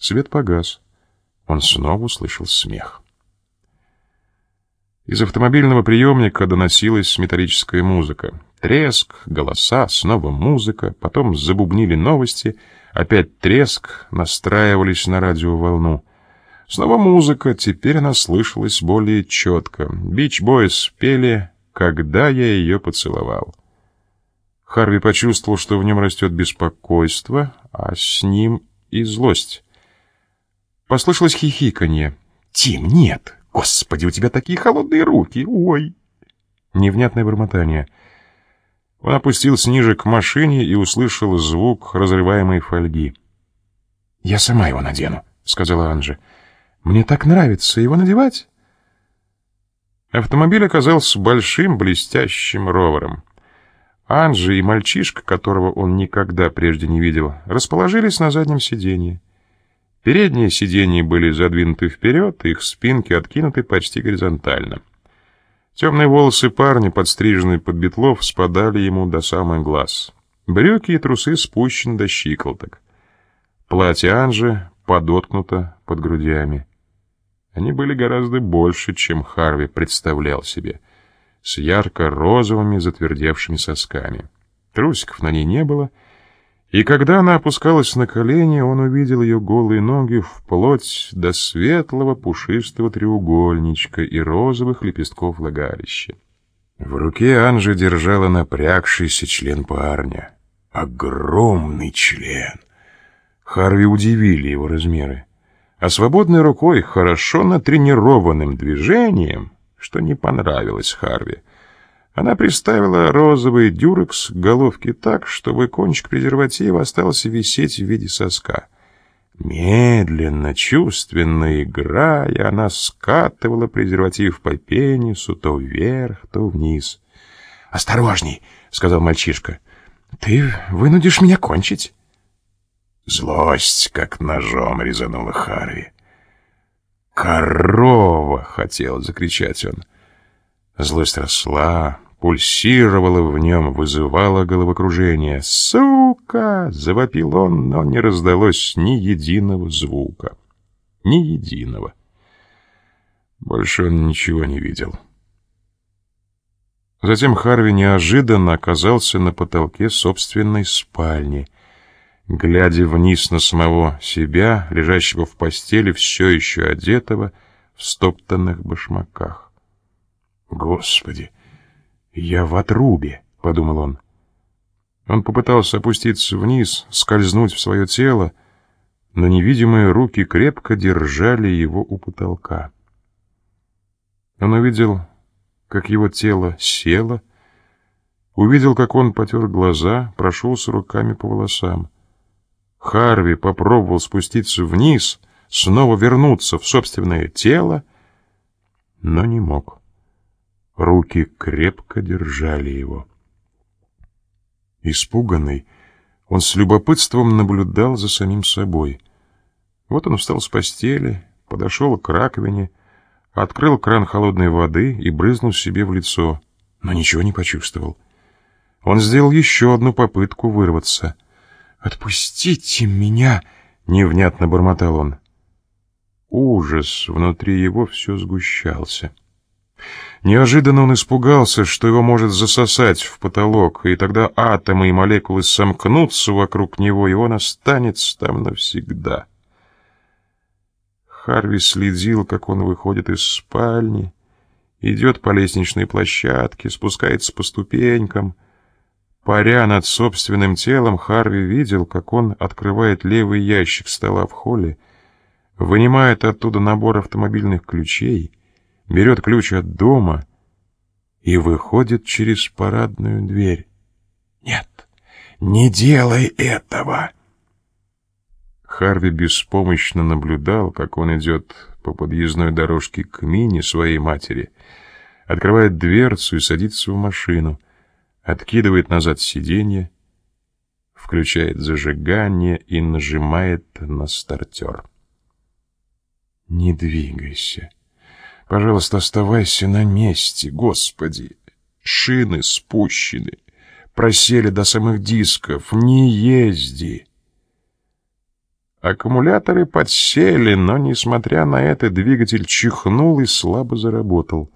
Свет погас. Он снова услышал смех. Из автомобильного приемника доносилась металлическая музыка. Треск, голоса, снова музыка, потом забубнили новости, опять треск, настраивались на радиоволну. Снова музыка, теперь она слышалась более четко. Бич Бойс пели «Когда я ее поцеловал». Харви почувствовал, что в нем растет беспокойство, а с ним и злость. Послышалось хихиканье. «Тим, нет! Господи, у тебя такие холодные руки! Ой!» Невнятное бормотание. Он опустился ниже к машине и услышал звук разрываемой фольги. «Я сама его надену», — сказала Анжи. «Мне так нравится его надевать». Автомобиль оказался большим блестящим ровером. Анжи и мальчишка, которого он никогда прежде не видел, расположились на заднем сиденье. Передние сиденья были задвинуты вперед, их спинки откинуты почти горизонтально. Темные волосы парня, подстриженные под бетлов, спадали ему до самых глаз. Брюки и трусы спущены до щиколоток. Платье Анжи подоткнуто под грудями. Они были гораздо больше, чем Харви представлял себе — с ярко-розовыми затвердевшими сосками. Трусиков на ней не было, и когда она опускалась на колени, он увидел ее голые ноги вплоть до светлого пушистого треугольничка и розовых лепестков влагалища. В руке Анжи держала напрягшийся член парня. Огромный член. Харви удивили его размеры. А свободной рукой, хорошо натренированным движением, что не понравилось Харви. Она приставила розовый дюрекс к головке так, чтобы кончик презерватива остался висеть в виде соска. Медленно, чувственно играя, она скатывала презерватив по пенису то вверх, то вниз. «Осторожней!» — сказал мальчишка. «Ты вынудишь меня кончить!» Злость, как ножом, резанула Харви. «Корова!» — хотел закричать он. Злость росла, пульсировала в нем, вызывала головокружение. «Сука!» — завопил он, но не раздалось ни единого звука. Ни единого. Больше он ничего не видел. Затем Харви неожиданно оказался на потолке собственной спальни — глядя вниз на самого себя, лежащего в постели, все еще одетого, в стоптанных башмаках. «Господи, я в отрубе!» — подумал он. Он попытался опуститься вниз, скользнуть в свое тело, но невидимые руки крепко держали его у потолка. Он увидел, как его тело село, увидел, как он потер глаза, прошелся руками по волосам. Харви попробовал спуститься вниз, снова вернуться в собственное тело, но не мог. Руки крепко держали его. Испуганный, он с любопытством наблюдал за самим собой. Вот он встал с постели, подошел к раковине, открыл кран холодной воды и брызнул себе в лицо, но ничего не почувствовал. Он сделал еще одну попытку вырваться — «Отпустите меня!» — невнятно бормотал он. Ужас внутри его все сгущался. Неожиданно он испугался, что его может засосать в потолок, и тогда атомы и молекулы сомкнутся вокруг него, и он останется там навсегда. Харви следил, как он выходит из спальни, идет по лестничной площадке, спускается по ступенькам — Паря над собственным телом, Харви видел, как он открывает левый ящик стола в холле, вынимает оттуда набор автомобильных ключей, берет ключ от дома и выходит через парадную дверь. «Нет, не делай этого!» Харви беспомощно наблюдал, как он идет по подъездной дорожке к Мине своей матери, открывает дверцу и садится в машину — откидывает назад сиденье, включает зажигание и нажимает на стартер. «Не двигайся. Пожалуйста, оставайся на месте, Господи. Шины спущены, просели до самых дисков. Не езди!» Аккумуляторы подсели, но, несмотря на это, двигатель чихнул и слабо заработал.